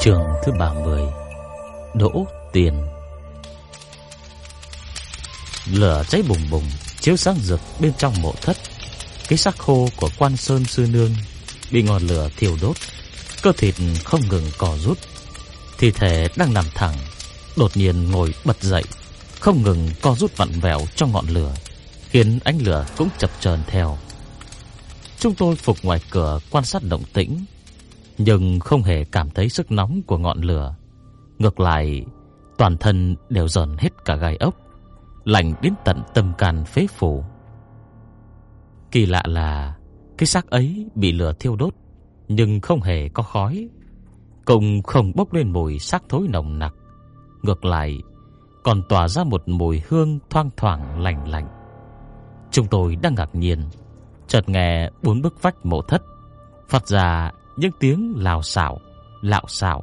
Trường thứ 30 Đỗ Tiền. Lửa cháy bùng bùng, Chiếu sáng rực bên trong mộ thất. Cái xác khô của quan sơn sư nương Bị ngọn lửa thiêu đốt, Cơ thịt không ngừng cò rút. Thi thể đang nằm thẳng, Đột nhiên ngồi bật dậy, Không ngừng co rút vặn vẹo trong ngọn lửa, Khiến ánh lửa cũng chập chờn theo. Chúng tôi phục ngoài cửa quan sát động tĩnh nhưng không hề cảm thấy sức nóng của ngọn lửa. Ngược lại, toàn thân đều dần hết cả gai ốc, lạnh đến tận tâm can phế phủ. Kỳ lạ là cái xác ấy bị lửa thiêu đốt, nhưng không hề có khói, cũng không bốc lên mùi xác thối nồng nặc. Ngược lại, còn tỏa ra một mùi hương thoang thoảng lành lạnh. Chúng tôi đang ngạc nhiên, chợt nghe bốn bức vách mộ thất phát ra những tiếng lào xạo, lạo xạo,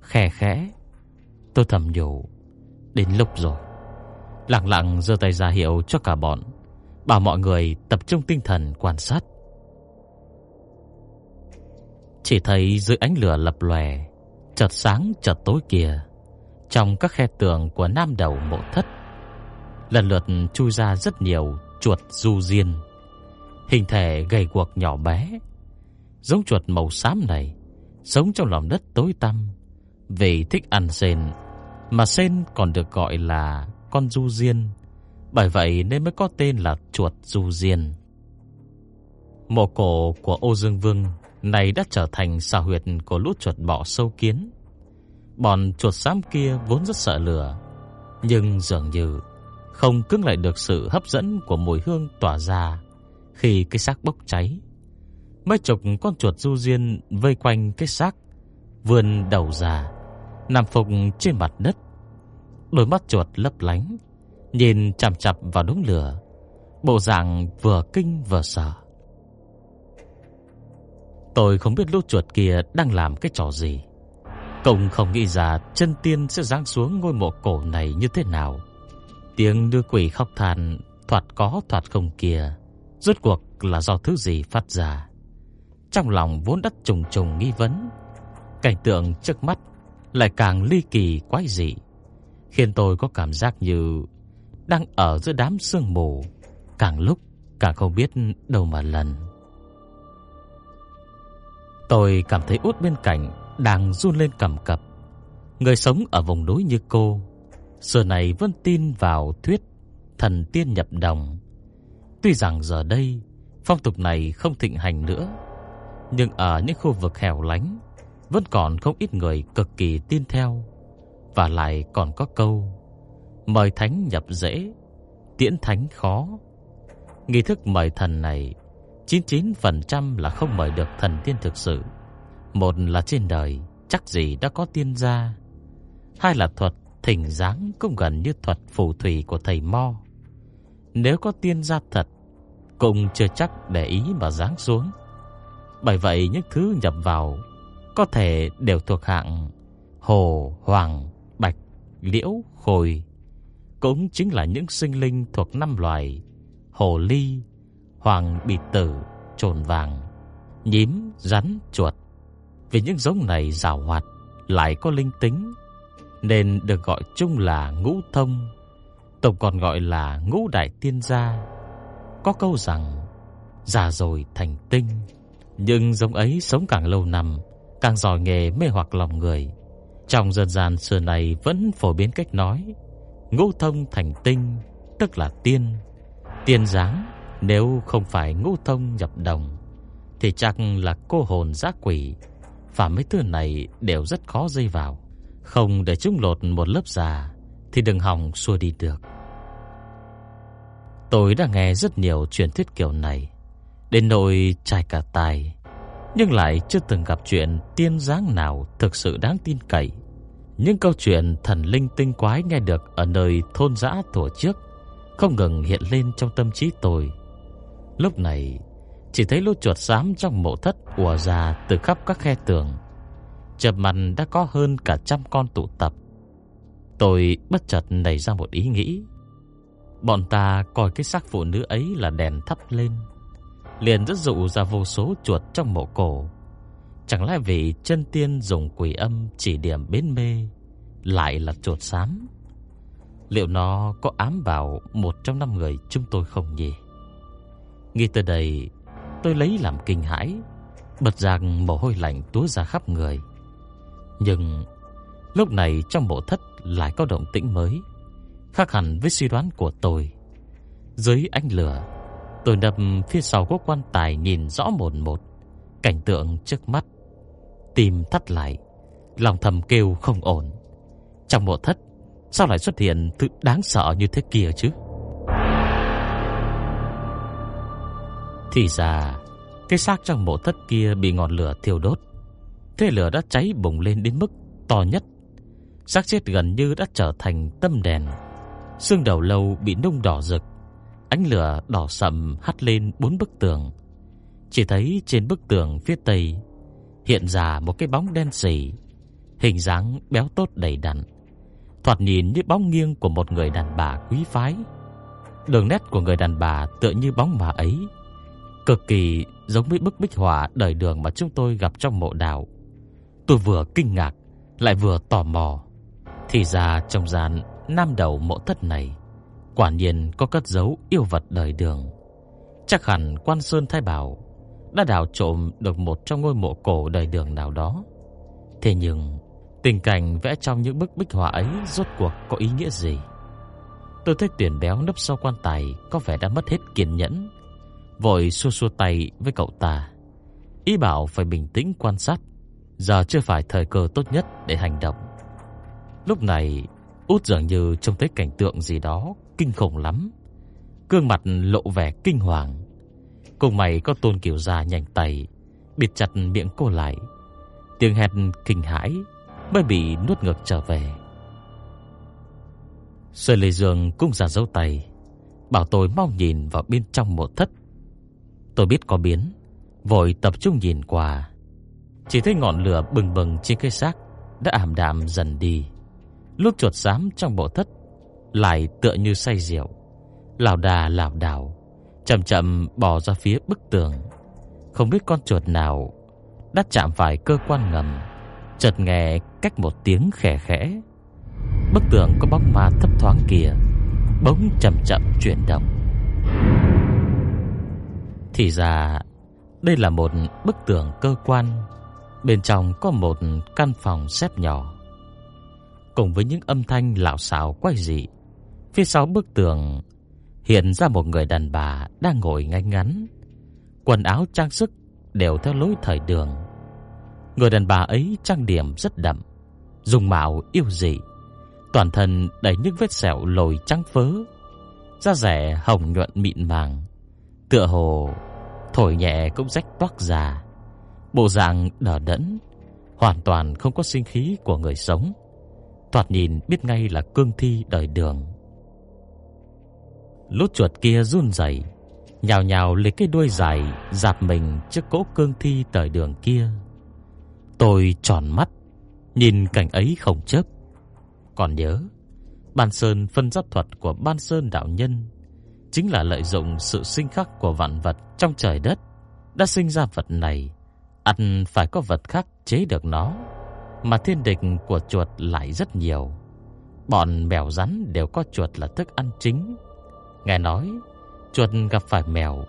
khè khẽ. Tôi thầm nhủ, đến lúc rồi. Lặng lặng giơ tay ra hiệu cho cả bọn, bảo mọi người tập trung tinh thần quan sát. Chỉ thấy dưới ánh lửa lập lòe, chợt sáng chợt tối kia, trong các khe tường của nam đầu mộ thất, lần lượt chui ra rất nhiều chuột du diên, hình thể gầy guộc nhỏ bé, Giống chuột màu xám này, Sống trong lòng đất tối tăm. Vì thích ăn sên Mà sên còn được gọi là Con du diên. Bởi vậy nên mới có tên là chuột du diên. Mộ cổ của Ô Dương Vương Này đã trở thành xà huyệt Của lũ chuột bọ sâu kiến. Bọn chuột xám kia vốn rất sợ lửa, Nhưng dường như Không cứng lại được sự hấp dẫn Của mùi hương tỏa ra Khi cái xác bốc cháy. Mấy chục con chuột du diên vây quanh cái xác, vươn đầu già nằm phục trên mặt đất. Đôi mắt chuột lấp lánh, nhìn chằm chằm vào đống lửa, bộ dạng vừa kinh vừa sợ. Tôi không biết lũ chuột kia đang làm cái trò gì. Công không nghĩ ra chân tiên sẽ giáng xuống ngôi mộ cổ này như thế nào. Tiếng đưa quỷ khóc than thoạt có thoạt không kia, rốt cuộc là do thứ gì phát ra. Trong lòng vốn đất trùng trùng nghi vấn. Cảnh tượng trước mắt Lại càng ly kỳ quái dị, Khiến tôi có cảm giác như Đang ở giữa đám sương mù, Càng lúc càng không biết đâu mà lần. Tôi cảm thấy út bên cạnh Đang run lên cầm cập. Người sống ở vùng núi như cô Giờ này vẫn tin vào thuyết Thần tiên nhập đồng. Tuy rằng giờ đây Phong tục này không thịnh hành nữa nhưng ở những khu vực hẻo lánh, Vẫn còn không ít người cực kỳ tin theo. Và lại còn có câu, Mời thánh nhập dễ, Tiễn thánh khó. Nghi thức mời thần này 99% là không mời được thần tiên thực sự. Một là trên đời, Chắc gì đã có tiên gia. Hai là thuật, thỉnh dáng Cũng gần như thuật phù thủy của thầy Mo. Nếu có tiên gia thật, Cũng chưa chắc để ý mà dáng xuống bởi vậy những thứ nhập vào có thể đều thuộc hạng hồ, hoàng, bạch, liễu, khôi. Cũng chính là những sinh linh thuộc năm loài hồ ly, hoàng bị tử, trồn vàng, nhím, rắn, chuột. Vì những giống này rào hoạt lại có linh tính nên được gọi chung là ngũ thông, tổng còn gọi là ngũ đại tiên gia. Có câu rằng già rồi thành tinh nhưng giống ấy sống càng lâu năm, Càng giỏi nghề mê hoặc lòng người. Trong dân gian xưa này Vẫn phổ biến cách nói, Ngũ thông thành tinh, Tức là tiên. Tiên dáng Nếu không phải ngũ thông nhập đồng, Thì chắc là cô hồn giác quỷ. Và mấy thứ này đều rất khó dây vào. Không để chúng lột một lớp già, Thì đừng hòng xua đi được. Tôi đã nghe rất nhiều truyền thuyết kiểu này. Đến nỗi trải cả tài Nhưng lại chưa từng gặp chuyện tiên dáng nào thực sự đáng tin cậy Những câu chuyện thần linh tinh quái nghe được ở nơi thôn dã tổ trước không ngừng hiện lên trong tâm trí tôi. Lúc này, chỉ thấy lũ chuột xám trong mộ thất ùa ra từ khắp các khe tường. Chập mặt đã có hơn cả trăm con tụ tập. Tôi bất chợt nảy ra một ý nghĩ. Bọn ta coi cái xác phụ nữ ấy là đèn thắp lên. Liền rất dụ ra vô số chuột trong mộ cổ. Chẳng lẽ vì chân tiên dùng quỷ âm chỉ điểm bến mê lại là chuột xám? Liệu nó có ám vào một trong năm người chúng tôi không nhỉ? Nghĩ tới đây, tôi lấy làm kinh hãi, bật rằng mồ hôi lạnh túa ra khắp người. Nhưng lúc này trong bộ thất lại có động tĩnh mới, khác hẳn với suy đoán của tôi. Dưới ánh lửa, tôi nằm phía sau quốc quan tài nhìn rõ một một cảnh tượng trước mắt. Tim thắt lại, lòng thầm kêu không ổn. Trong bộ thất, sao lại xuất hiện thứ đáng sợ như thế kia chứ? Thì ra, cái xác trong mộ thất kia bị ngọn lửa thiêu đốt. Thế lửa đã cháy bùng lên đến mức to nhất. Xác chết gần như đã trở thành tâm đèn. Xương đầu lâu bị nung đỏ rực. Ánh lửa đỏ sậm hắt lên bốn bức tường. Chỉ thấy trên bức tường phía tây hiện ra một cái bóng đen sì, hình dáng béo tốt đầy đặn, thoạt nhìn như bóng nghiêng của một người đàn bà quý phái. Đường nét của người đàn bà tựa như bóng mà ấy, cực kỳ giống với bức bích họa đời đường mà chúng tôi gặp trong mộ đạo. Tôi vừa kinh ngạc lại vừa tò mò. Thì ra trong gian nam đầu mộ thất này, quả nhiên có cất giấu yêu vật đời đường. Chắc hẳn quan sơn thái bảo đã đào trộm được một trong ngôi mộ cổ đời đường nào đó. Thế nhưng, tình cảnh vẽ trong những bức bích họa ấy rốt cuộc có ý nghĩa gì? Tôi thấy tuyển béo nấp sau quan tài có vẻ đã mất hết kiên nhẫn, vội xua xua tay với cậu ta. Ý bảo phải bình tĩnh quan sát, giờ chưa phải thời cơ tốt nhất để hành động. Lúc này, Út dường như trông thấy cảnh tượng gì đó kinh khủng lắm. Gương mặt lộ vẻ kinh hoàng. Cùng mày có tôn kiểu già nhanh tay, bịt chặt miệng cô lại. Tiếng hét kinh hãi mới bị nuốt ngược trở về. Sơ Lê Dương cũng giả dấu tay, bảo tôi mau nhìn vào bên trong một thất. Tôi biết có biến, vội tập trung nhìn qua. Chỉ thấy ngọn lửa bừng bừng trên cây xác đã ảm đạm dần đi. Lúc chuột xám trong bộ thất lại tựa như say rượu, lảo đà lảo đảo, chậm chậm bò ra phía bức tường. Không biết con chuột nào đã chạm phải cơ quan ngầm, chợt nghe cách một tiếng khẽ khẽ. Bức tường có bóng ma thấp thoáng kia bỗng chậm chậm chuyển động. Thì ra đây là một bức tường cơ quan, bên trong có một căn phòng xếp nhỏ. Cùng với những âm thanh lạo xạo quái dị, phía sau bức tường hiện ra một người đàn bà đang ngồi ngay ngắn, quần áo trang sức đều theo lối thời đường. Người đàn bà ấy trang điểm rất đậm, dùng mạo yêu dị, toàn thân đầy những vết sẹo lồi trắng phớ, da rẻ hồng nhuận mịn màng, tựa hồ thổi nhẹ cũng rách toác ra. Bộ dạng đờ đẫn, hoàn toàn không có sinh khí của người sống. Thoạt nhìn biết ngay là cương thi đời đường. Lút chuột kia run rẩy, nhào nhào lấy cái đuôi dài dạp mình trước cỗ cương thi đời đường kia. Tôi tròn mắt, nhìn cảnh ấy không chớp. Còn nhớ, Ban Sơn phân giáp thuật của Ban Sơn đạo nhân chính là lợi dụng sự sinh khắc của vạn vật trong trời đất đã sinh ra vật này, ăn phải có vật khác chế được nó, mà thiên địch của chuột lại rất nhiều. Bọn mèo rắn đều có chuột là thức ăn chính. Nghe nói, chuột gặp phải mèo,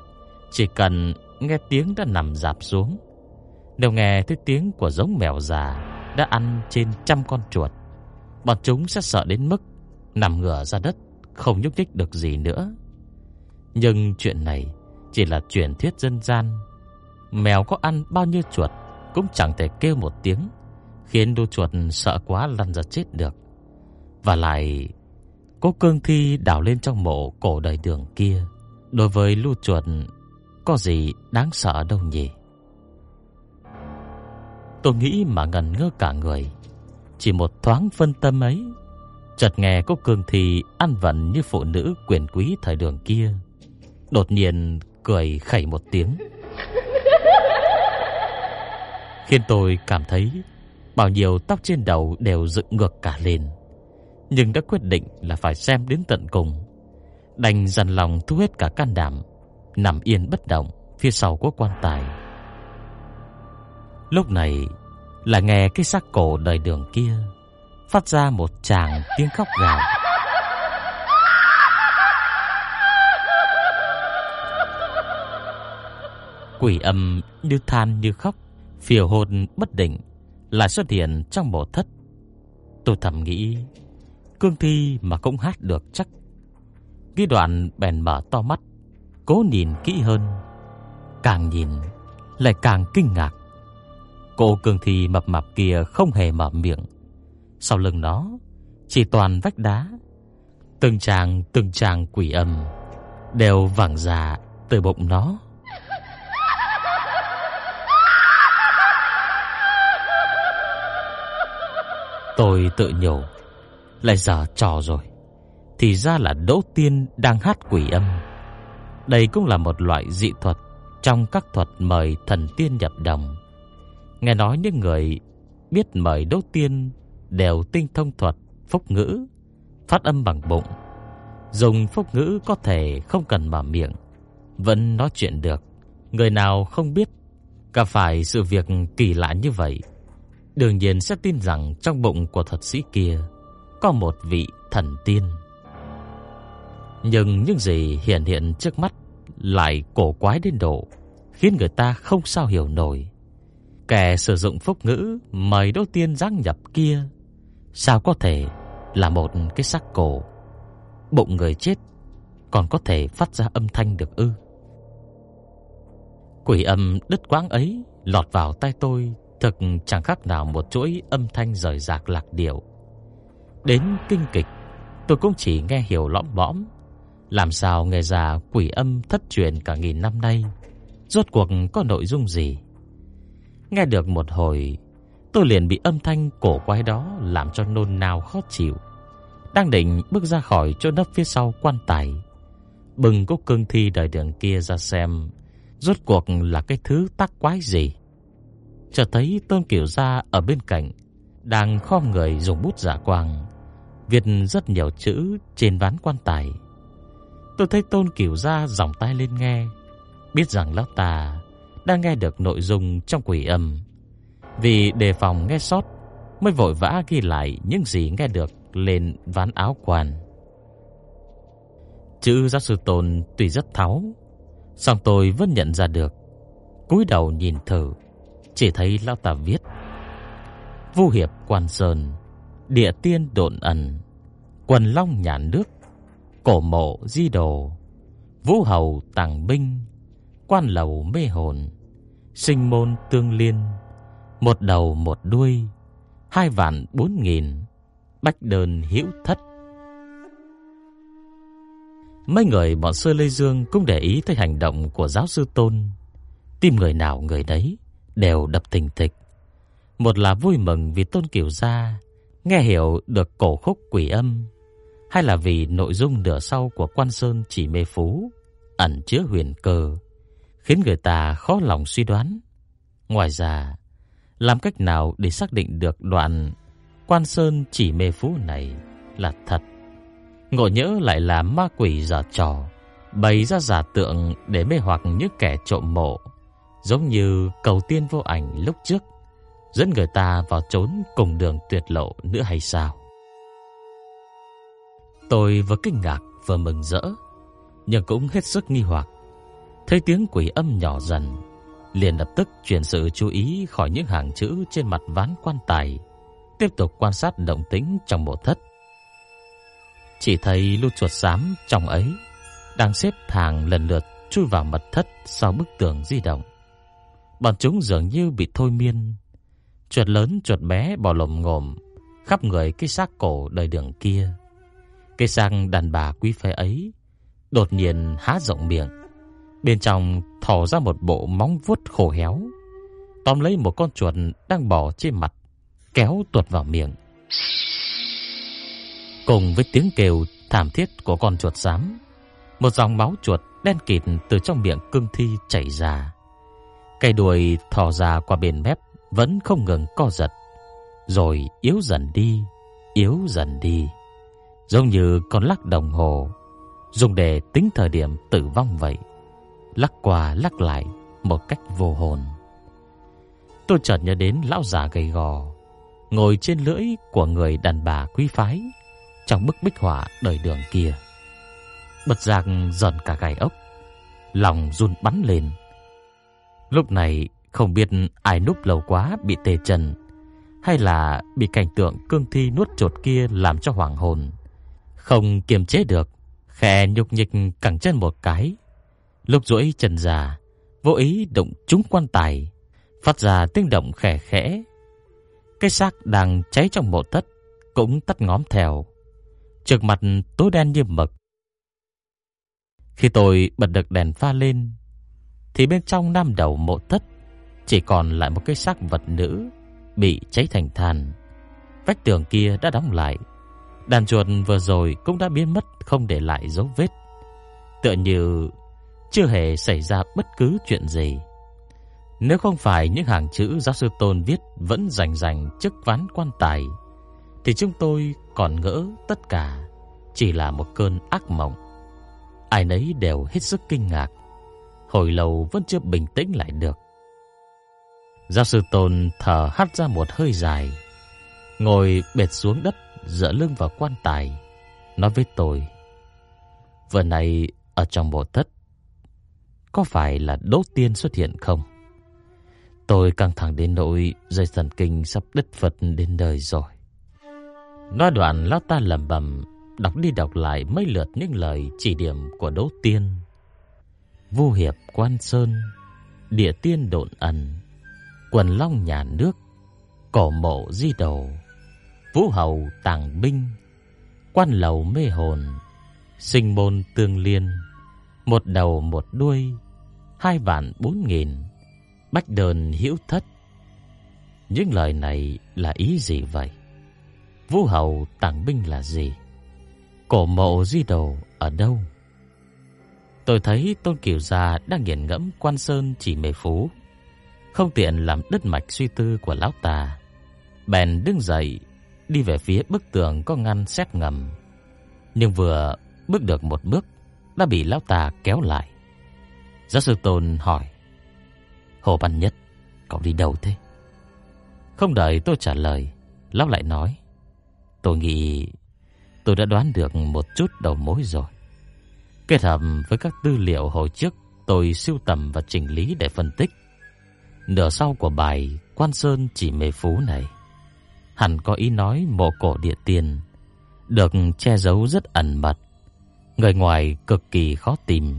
chỉ cần nghe tiếng đã nằm dạp xuống. Nếu nghe thấy tiếng của giống mèo già đã ăn trên trăm con chuột, bọn chúng sẽ sợ đến mức nằm ngửa ra đất, không nhúc nhích được gì nữa. Nhưng chuyện này chỉ là truyền thuyết dân gian. Mèo có ăn bao nhiêu chuột cũng chẳng thể kêu một tiếng, khiến đôi chuột sợ quá lăn ra chết được. Và lại, có cương thi đào lên trong mộ cổ đời đường kia, đối với lưu chuột có gì đáng sợ đâu nhỉ? Tôi nghĩ mà ngần ngơ cả người. chỉ một thoáng phân tâm ấy, chợt nghe có cương thi ăn vận như phụ nữ quyền quý thời đường kia, đột nhiên cười khẩy một tiếng. Khiến tôi cảm thấy bao nhiêu tóc trên đầu đều dựng ngược cả lên. Nhưng đã quyết định là phải xem đến tận cùng. Đành dằn lòng thu hết cả can đảm, nằm yên bất động phía sau của quan tài. Lúc này là nghe cái xác cổ đời đường kia phát ra một tràng tiếng khóc gào. Quỷ âm như than như khóc, Phiều hồn bất định lại xuất hiện trong mộ thất. Tôi thầm nghĩ, cương thi mà cũng hát được chắc. Ghi đoạn bèn mở to mắt, cố nhìn kỹ hơn. Càng nhìn, lại càng kinh ngạc. Cô cương thi mập mạp kia không hề mở miệng. Sau lưng nó, chỉ toàn vách đá. Từng tràng từng tràng quỷ âm đều vẳng ra từ bụng nó. Tôi tự nhủ, lại giờ trò rồi. Thì ra là Đỗ Tiên đang hát quỷ âm. Đây cũng là một loại dị thuật trong các thuật mời thần tiên nhập đồng. Nghe nói những người biết mời Đỗ Tiên đều tinh thông thuật phúc ngữ, phát âm bằng bụng. Dùng phúc ngữ có thể không cần mở miệng, vẫn nói chuyện được. Người nào không biết gặp phải sự việc kỳ lạ như vậy đương nhiên sẽ tin rằng trong bụng của thuật sĩ kia có một vị thần tiên. Nhưng những gì hiện hiện trước mắt lại cổ quái đến độ khiến người ta không sao hiểu nổi. Kẻ sử dụng phúc ngữ mời đô tiên giáng nhập kia, sao có thể là một cái xác cổ? Bụng người chết còn có thể phát ra âm thanh được ư? Quỷ âm đứt quãng ấy lọt vào tai tôi Thực chẳng khác nào một chuỗi âm thanh rời rạc lạc điệu. Đến kinh kịch, tôi cũng chỉ nghe hiểu lõm bõm. Làm sao nghe ra quỷ âm thất truyền cả nghìn năm nay, rốt cuộc có nội dung gì? Nghe được một hồi, tôi liền bị âm thanh cổ quái đó làm cho nôn nao khó chịu. Đang định bước ra khỏi chỗ nấp phía sau quan tài, bừng cốc cương thi đời đường kia ra xem, rốt cuộc là cái thứ tác quái gì? Chợt thấy Tôn Kiểu Gia ở bên cạnh đang khom người dùng bút giả quang viết rất nhiều chữ trên ván quan tài. Tôi thấy Tôn Kiểu Gia giọng tay lên nghe, biết rằng lão ta đang nghe được nội dung trong quỷ âm. Vì đề phòng nghe sót, mới vội vã ghi lại những gì nghe được lên ván áo quan. Chữ giáo sư Tôn tuy rất tháo, song tôi vẫn nhận ra được. Cúi đầu nhìn thử, chỉ thấy lão ta viết. Vu hiệp, quan sơn, Địa tiên độn ẩn, Quần long nhà nước, Cổ mộ di đồ, Vũ hầu tàng binh, Quan lầu mê hồn, Sinh môn tương liên, Một đầu một đuôi, Hai vạn bốn nghìn, Bách đơn hữu thất. Mấy người bọn Sơ Lê Dương cũng để ý tới hành động của giáo sư Tôn. tìm người nào người đấy? Đều đập tình thịch. Một là vui mừng vì Tôn Kiều gia nghe hiểu được cổ khúc quỷ âm, hay là vì nội dung nửa sau của Quan Sơn chỉ mê phú ẩn chứa huyền cơ, khiến người ta khó lòng suy đoán. Ngoài ra, làm cách nào để xác định được đoạn Quan Sơn chỉ mê phú này là thật? Ngộ nhỡ lại là ma quỷ giả trò, bày ra giả tượng để mê hoặc những kẻ trộm mộ Giống như cầu tiên vô ảnh lúc trước, Dẫn người ta vào trốn cùng đường tuyệt lộ nữa hay sao? Tôi vừa kinh ngạc vừa mừng rỡ, Nhưng cũng hết sức nghi hoặc. Thấy tiếng quỷ âm nhỏ dần, Liền lập tức chuyển sự chú ý khỏi những hàng chữ trên mặt ván quan tài, Tiếp tục quan sát động tĩnh trong mộ thất. Chỉ thấy lũ chuột xám trong ấy Đang xếp hàng lần lượt chui vào mật thất sau bức tường di động. Bọn chúng dường như bị thôi miên. Chuột lớn chuột bé bò lồm ngồm khắp người cái xác cổ đời đường kia. Cái xác đàn bà quý phái ấy đột nhiên há rộng miệng. Bên trong thò ra một bộ móng vuốt khô héo. Tóm lấy một con chuột đang bò trên mặt, kéo tuột vào miệng, Cùng với tiếng kêu thảm thiết của con chuột xám, một dòng máu chuột đen kịt từ trong miệng cương thi chảy ra. Cây đuôi thò ra qua bên mép vẫn không ngừng co giật, rồi yếu dần đi, yếu dần đi, giống như con lắc đồng hồ dùng để tính thời điểm tử vong vậy, lắc qua lắc lại một cách vô hồn. Tôi chợt nhớ đến lão già gầy gò ngồi trên lưỡi của người đàn bà quý phái trong bức bích họa đời đường kia. Bật giang giận cả gai ốc, lòng run bắn lên. Lúc này không biết ai núp lâu quá bị tê chân hay là bị cảnh tượng cương thi nuốt chột kia làm cho hoàng hồn, không kiềm chế được, khẽ nhục nhịch cẳng chân một cái. Lúc duỗi chân ra, vô ý động trúng quan tài, phát ra tiếng động khẽ khẽ. Cái xác đang cháy trong mộ thất cũng tắt ngóm theo, trước mặt tối đen như mực. Khi tôi bật được đèn pha lên, thì bên trong nam đầu mộ thất chỉ còn lại một cái xác vật nữ bị cháy thành than. Vách tường kia đã đóng lại. Đàn chuột vừa rồi cũng đã biến mất không để lại dấu vết. Tựa như chưa hề xảy ra bất cứ chuyện gì. Nếu không phải những hàng chữ giáo sư Tôn viết vẫn rành rành chức ván quan tài, thì chúng tôi còn ngỡ tất cả chỉ là một cơn ác mộng. Ai nấy đều hết sức kinh ngạc, hồi lâu vẫn chưa bình tĩnh lại được. Giáo sư Tôn thở hắt ra một hơi dài, ngồi bệt xuống đất, dựa lưng vào quan tài, nói với tôi: "Vừa này ở trong bộ thất, có phải là đốt tiên xuất hiện không?" Tôi căng thẳng đến nỗi dây thần kinh sắp đứt phật đến đời rồi. Nói đoạn lão ta lẩm bẩm đọc đi đọc lại mấy lượt những lời chỉ điểm của Đỗ Tiên. Vu hiệp quan sơn, địa tiên độn ẩn, quần long nhà nước, cổ mộ di đầu, vũ hầu tàng binh, quan lầu mê hồn, sinh môn tương liên, một đầu một đuôi, hai vạn bốn nghìn, bách đơn hữu thất. Những lời này là ý gì vậy? Vũ hầu tàng binh là gì? Cổ mộ di đầu ở đâu? Tôi thấy Tôn Kiều Gia đang nghiền ngẫm quan sơn chỉ mề phú. Không tiện làm đứt mạch suy tư của lão ta. Bèn đứng dậy, đi về phía bức tường có ngăn xếp ngầm. Nhưng vừa bước được một bước, đã bị lão ta kéo lại. Giáo sư Tôn hỏi, Hồ Văn Nhất, cậu đi đâu thế? Không đợi tôi trả lời, lão lại nói, Tôi nghĩ tôi đã đoán được một chút đầu mối rồi. Kết hợp với các tư liệu hồi trước tôi sưu tầm và chỉnh lý để phân tích. Nửa sau của bài Quan Sơn chỉ mê phú này, hẳn có ý nói mộ cổ địa tiền được che giấu rất ẩn mật, người ngoài cực kỳ khó tìm.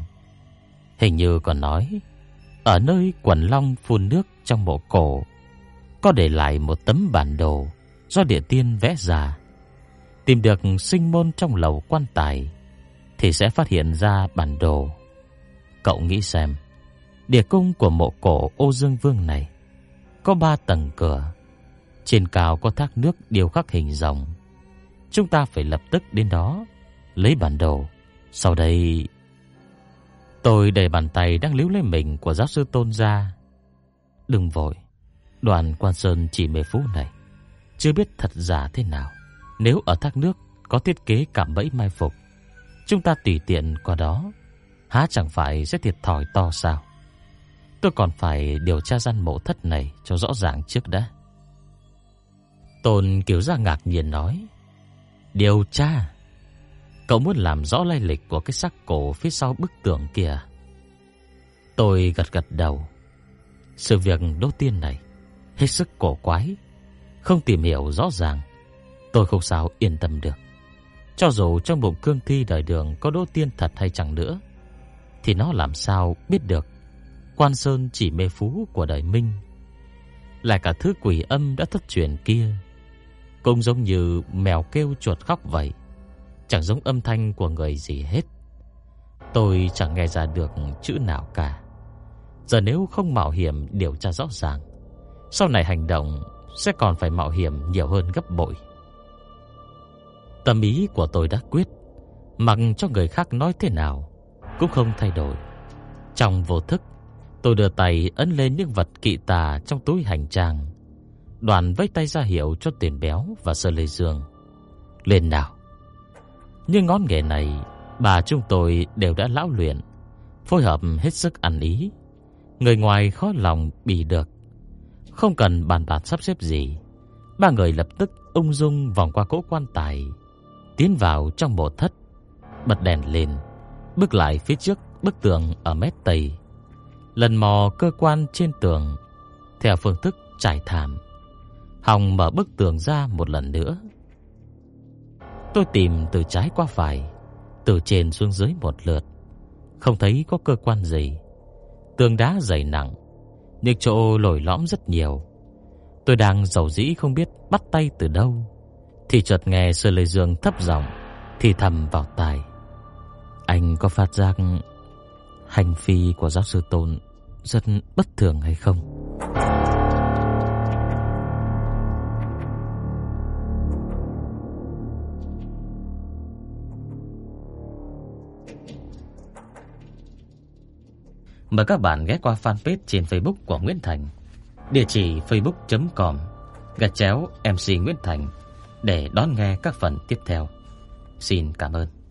Hình như còn nói ở nơi quần long phun nước trong mộ cổ có để lại một tấm bản đồ do địa tiên vẽ ra tìm được sinh môn trong lầu quan tài thì sẽ phát hiện ra bản đồ. Cậu nghĩ xem, địa cung của mộ cổ Ô Dương Vương này có ba tầng cửa, trên cao có thác nước điêu khắc hình rồng. Chúng ta phải lập tức đến đó lấy bản đồ. Sau đây tôi đẩy bàn tay đang liếu lấy mình của giáo sư Tôn ra. Đừng vội, đoàn quan sơn chỉ mấy phút này chưa biết thật giả thế nào. Nếu ở thác nước có thiết kế cạm bẫy mai phục, chúng ta tùy tiện qua đó, há chẳng phải sẽ thiệt thòi to sao? Tôi còn phải điều tra gian mộ thất này cho rõ ràng trước đã. Tôn Kiều Gia ngạc nhiên nói, Điều tra? Cậu muốn làm rõ lai lịch của cái xác cổ phía sau bức tường kia Tôi gật gật đầu. Sự việc đốt tiên này hết sức cổ quái, không tìm hiểu rõ ràng Tôi không sao yên tâm được. Cho dù trong bụng cương thi đời đường có đỗ tiên thật hay chẳng nữa, thì nó làm sao biết được quan sơn chỉ mê phú của đời Minh. Lại cả thứ quỷ âm đã thất truyền kia, cũng giống như mèo kêu chuột khóc vậy, chẳng giống âm thanh của người gì hết. Tôi chẳng nghe ra được chữ nào cả. Giờ nếu không mạo hiểm điều tra rõ ràng, sau này hành động sẽ còn phải mạo hiểm nhiều hơn gấp bội. Tâm ý của tôi đã quyết, mặc cho người khác nói thế nào cũng không thay đổi. Trong vô thức, tôi đưa tay ấn lên những vật kỵ tà trong túi hành trang. Đoàn vẫy tay ra hiệu cho tiền béo và sơ lê dương. Lên nào. Nhưng ngón nghề này, bà chúng tôi đều đã lão luyện, phối hợp hết sức ăn ý. Người ngoài khó lòng bị được. Không cần bàn bạc sắp xếp gì, ba người lập tức ung dung vòng qua cỗ quan tài, tiến vào trong mộ thất, bật đèn lên, bước lại phía trước bức tường ở mét tây, lần mò cơ quan trên tường theo phương thức trải thảm. Hồng mở bức tường ra một lần nữa. Tôi tìm từ trái qua phải, từ trên xuống dưới một lượt, không thấy có cơ quan gì. Tường đá dày nặng, nhưng chỗ lồi lõm rất nhiều. Tôi đang giàu dĩ không biết bắt tay từ đâu, thì chợt nghe sư Lê Dương thấp giọng, thì thầm vào tai. Anh có phát giác hành vi của giáo sư Tôn rất bất thường hay không? Mời các bạn ghé qua fanpage trên Facebook của Nguyễn Thành. Địa chỉ facebook.com gạch chéo MC Nguyễn Thành để đón nghe các phần tiếp theo. Xin cảm ơn.